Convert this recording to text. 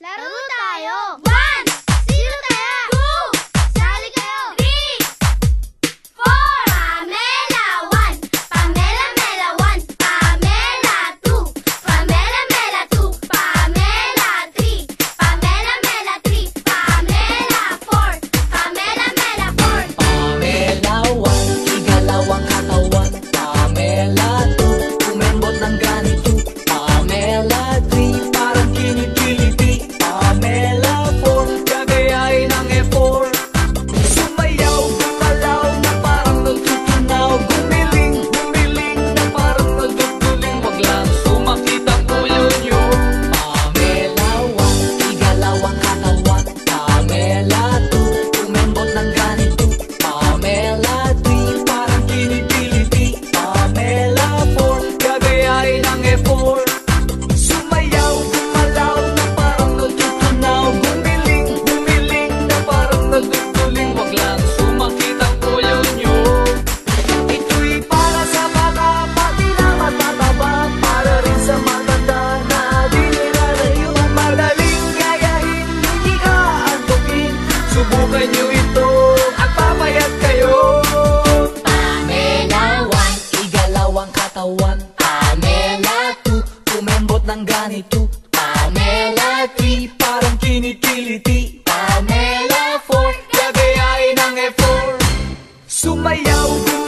나루다요. Subukan nyo ito at papayat kayo. Pamela 1, igalaw ang katawan. Pamela 2, kumembot ng ganito. Pamela 3, parang kinikiliti. Pamela 4, gagayain ang F4 Sumayaw, gumawa